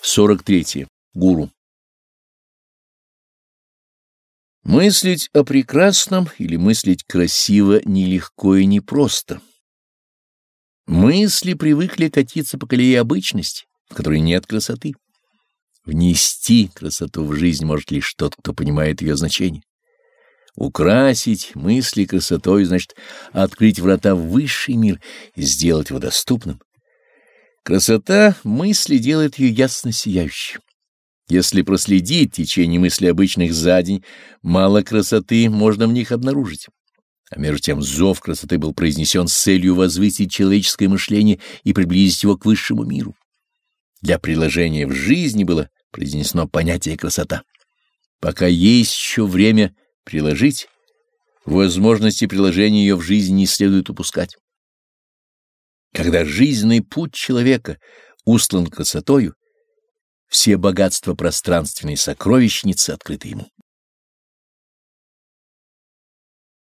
43. Гуру. Мыслить о прекрасном или мыслить красиво нелегко и непросто. Мысли привыкли катиться по колее обычности, в которой нет красоты. Внести красоту в жизнь может лишь тот, кто понимает ее значение. Украсить мысли красотой значит открыть врата в высший мир и сделать его доступным. Красота мысли делает ее ясно сияющей. Если проследить течение мыслей обычных за день, мало красоты можно в них обнаружить. А между тем зов красоты был произнесен с целью возвысить человеческое мышление и приблизить его к высшему миру. Для приложения в жизни было произнесено понятие красота. Пока есть еще время приложить, возможности приложения ее в жизни не следует упускать. Когда жизненный путь человека устлан красотою, все богатства пространственной сокровищницы открыты ему.